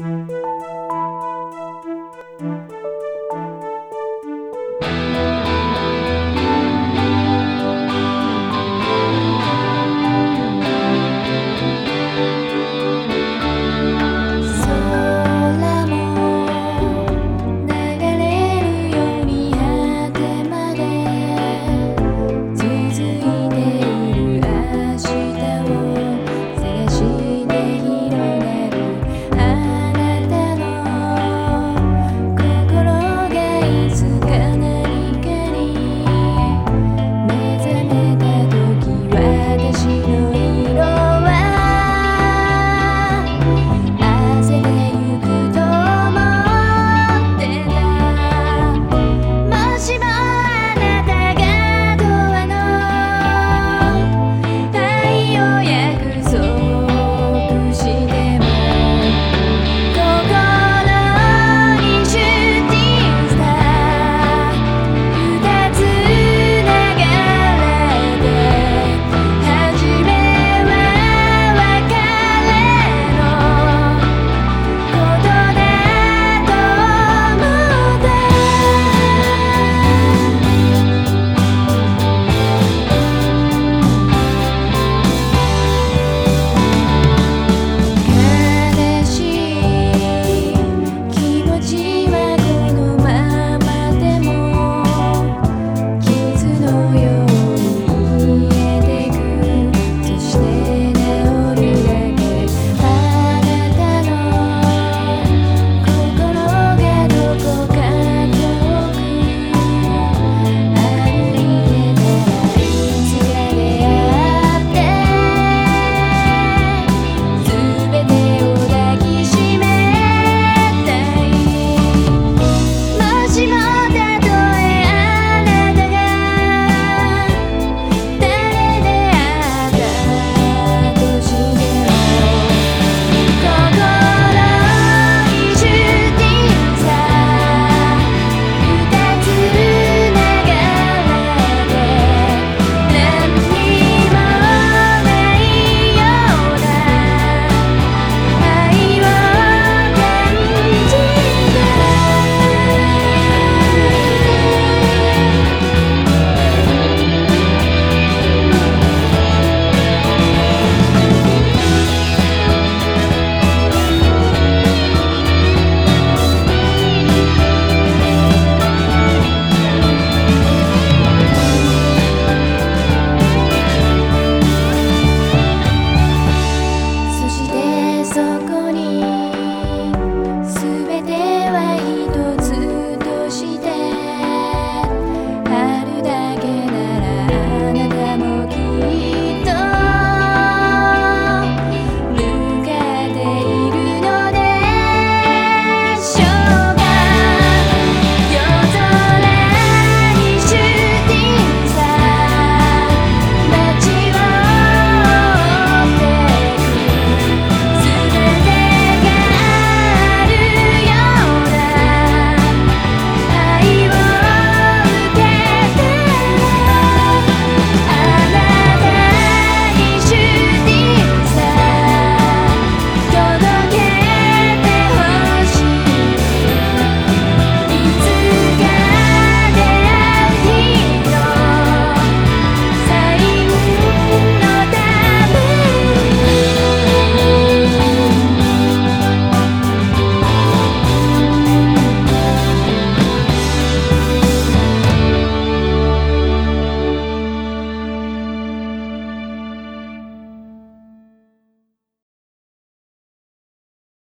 Música